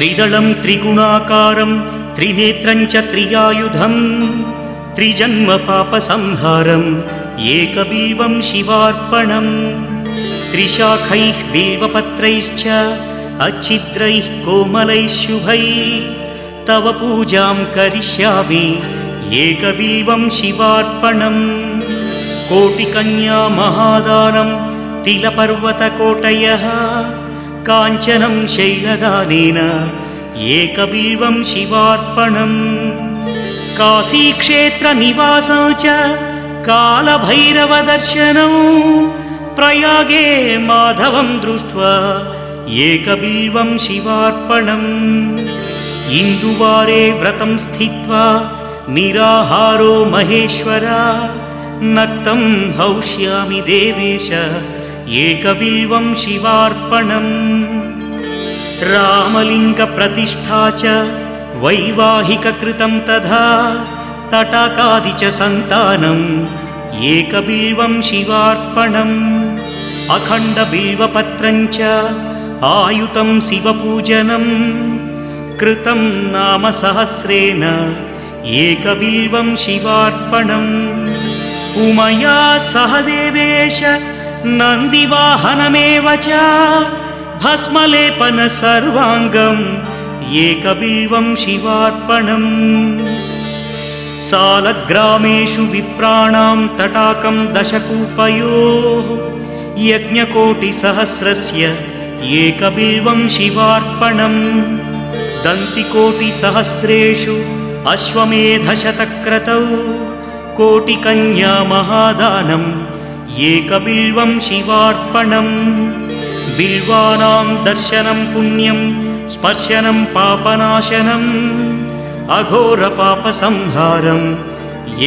त्रिदलं त्रिगुणाकारं त्रिनेत्रं च त्रियायुधम् त्रिजन्मपापसंहारम् एकबिल्वं शिवार्पणम् त्रिशाखैः बिल्वपत्रैश्च अच्छिद्रैः कोमलैः शुभैः तव पूजां करिष्यामि एकबिल्वं शिवार्पणम् कोटिकन्या महादानं तिलपर्वतकोटयः काञ्चनं शैलदानेन एकबिल्वं शिवार्पणम्। काशीक्षेत्रनिवासौ च कालभैरवदर्शनौ प्रयागे माधवं दृष्ट्वा एकबिल्वं शिवार्पणम्। इन्दुवारे व्रतं स्थित्वा निराहारो महेश्वरा। नक्तं हौष्यामि देवेश एकबिल्वं शिवार्पणम् रामलिङ्गप्रतिष्ठा च वैवाहिककृतं तथा तटाकादि च सन्तानम् एकबिल्वं शिवार्पणम् अखण्डबिल्वपत्रं च आयुतं शिवपूजनम् कृतं नाम सहस्रेण एकबिल्वं शिवार्पणम् उमया सह देवेश नन्दिवाहनमेव च भस्मलेपन सर्वाङ्गम् एकबिल्वं शिवार्पणम्। सालग्रामेषु विप्राणां तटाकं दशकूपयोः यज्ञकोटिसहस्रस्य एकबिल्वं शिवार्पणम्। दन्तिकोटिसहस्रेषु अश्वमेधशतक्रतौ कोटिकन्या महादानम् एकबिल्वं शिवार्पणम् बिल्वानां दर्शनं पुण्यं स्पर्शनं पापनाशनम् अघोरपापसंहारम्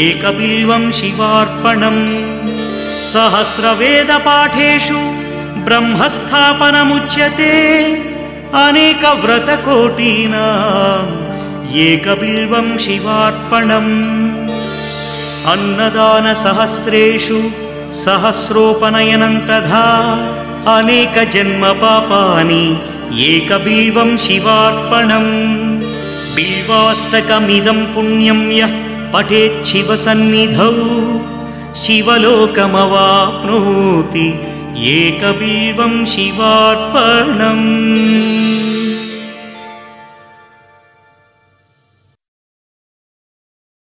एकबिल्वं शिवार्पणम् सहस्रवेदपाठेषु ब्रह्मस्थापनमुच्यते अनेकव्रतकोटीनाम् एकबिल्वं शिवार्पणम् अन्नदानसहस्रेषु सहस्रोपनयनं तथा अनेकजन्मपापानि एकबिल्वं शिवार्पणम्। बिल्वाष्टकमिदं पुण्यं यः पठेच्छिवसन्निधौ शिवलोकमवाप्नोति एकबिल्वं शिवार्पणम्